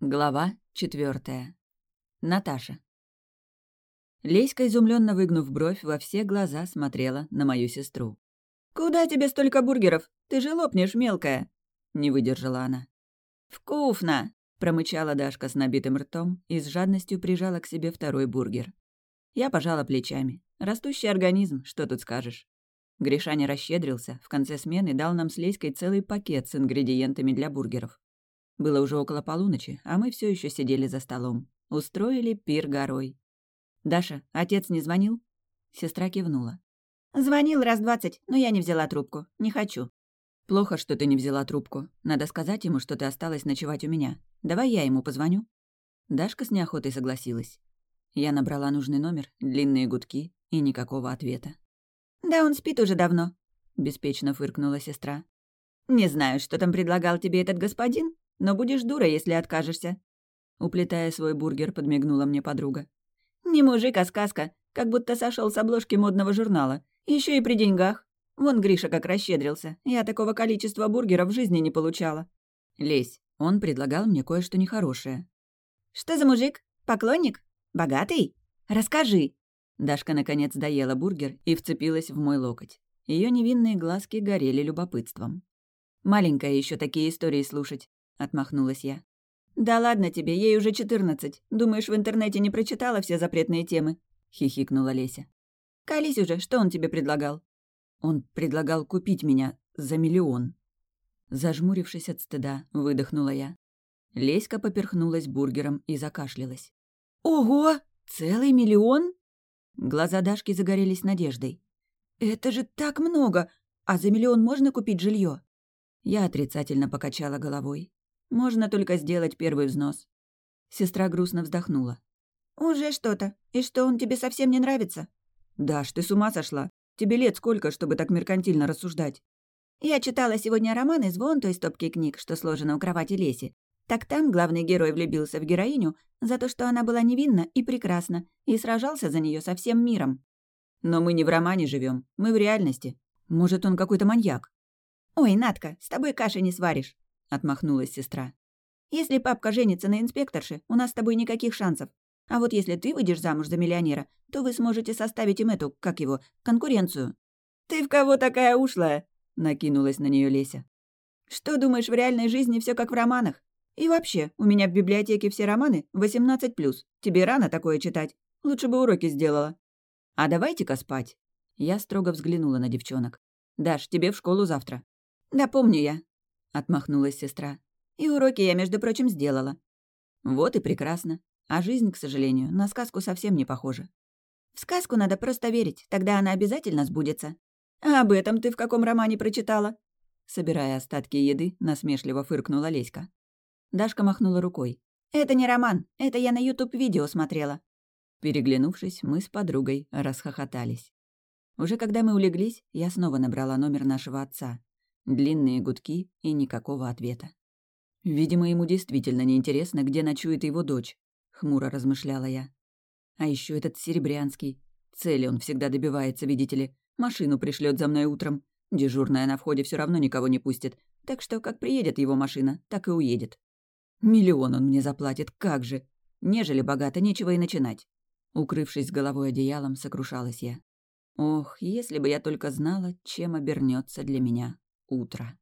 Глава четвертая. Наташа. Леська, изумленно выгнув бровь, во все глаза смотрела на мою сестру. «Куда тебе столько бургеров? Ты же лопнешь, мелкая!» Не выдержала она. «Вкусно!» — промычала Дашка с набитым ртом и с жадностью прижала к себе второй бургер. Я пожала плечами. Растущий организм, что тут скажешь. Гришаня расщедрился, в конце смены дал нам с Леськой целый пакет с ингредиентами для бургеров. Было уже около полуночи, а мы все еще сидели за столом. Устроили пир горой. «Даша, отец не звонил?» Сестра кивнула. «Звонил раз двадцать, но я не взяла трубку. Не хочу». «Плохо, что ты не взяла трубку. Надо сказать ему, что ты осталась ночевать у меня. Давай я ему позвоню». Дашка с неохотой согласилась. Я набрала нужный номер, длинные гудки и никакого ответа. «Да он спит уже давно», — беспечно фыркнула сестра. «Не знаю, что там предлагал тебе этот господин, но будешь дура, если откажешься». Уплетая свой бургер, подмигнула мне подруга. «Не мужик, а сказка, как будто сошел с обложки модного журнала. Еще и при деньгах. Вон Гриша как расщедрился. Я такого количества бургеров в жизни не получала». «Лесь, он предлагал мне кое-что нехорошее». «Что за мужик? Поклонник? Богатый? Расскажи!» Дашка наконец доела бургер и вцепилась в мой локоть. Ее невинные глазки горели любопытством. Маленькая еще такие истории слушать. — отмахнулась я. «Да ладно тебе, ей уже четырнадцать. Думаешь, в интернете не прочитала все запретные темы?» — хихикнула Леся. «Колись уже, что он тебе предлагал?» «Он предлагал купить меня за миллион». Зажмурившись от стыда, выдохнула я. Леська поперхнулась бургером и закашлялась. «Ого! Целый миллион?» Глаза Дашки загорелись надеждой. «Это же так много! А за миллион можно купить жилье? Я отрицательно покачала головой. Можно только сделать первый взнос. Сестра грустно вздохнула. «Уже что-то. И что, он тебе совсем не нравится?» «Даш, ты с ума сошла? Тебе лет сколько, чтобы так меркантильно рассуждать?» «Я читала сегодня роман из вон той стопки книг, что сложено у кровати Леси. Так там главный герой влюбился в героиню за то, что она была невинна и прекрасна, и сражался за нее со всем миром. Но мы не в романе живем, мы в реальности. Может, он какой-то маньяк?» «Ой, Натка, с тобой каши не сваришь. — отмахнулась сестра. «Если папка женится на инспекторше, у нас с тобой никаких шансов. А вот если ты выйдешь замуж за миллионера, то вы сможете составить им эту, как его, конкуренцию». «Ты в кого такая ушлая?» — накинулась на нее Леся. «Что думаешь, в реальной жизни все как в романах? И вообще, у меня в библиотеке все романы 18+. Тебе рано такое читать. Лучше бы уроки сделала». «А давайте-ка спать». Я строго взглянула на девчонок. «Даш, тебе в школу завтра». «Да помню я», — отмахнулась сестра. «И уроки я, между прочим, сделала». «Вот и прекрасно. А жизнь, к сожалению, на сказку совсем не похожа». «В сказку надо просто верить, тогда она обязательно сбудется». «А об этом ты в каком романе прочитала?» Собирая остатки еды, насмешливо фыркнула Леська. Дашка махнула рукой. «Это не роман, это я на YouTube-видео смотрела». Переглянувшись, мы с подругой расхохотались. Уже когда мы улеглись, я снова набрала номер нашего отца. Длинные гудки и никакого ответа. Видимо, ему действительно неинтересно, где ночует его дочь, хмуро размышляла я. А еще этот Серебрянский. Цели он всегда добивается, видите ли. Машину пришлет за мной утром. Дежурная на входе все равно никого не пустит. Так что как приедет его машина, так и уедет. Миллион он мне заплатит, как же. Нежели богато, нечего и начинать. Укрывшись головой одеялом, сокрушалась я. Ох, если бы я только знала, чем обернется для меня утро.